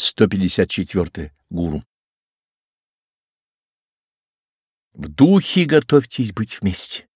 154. Гуру. В духе готовьтесь быть вместе.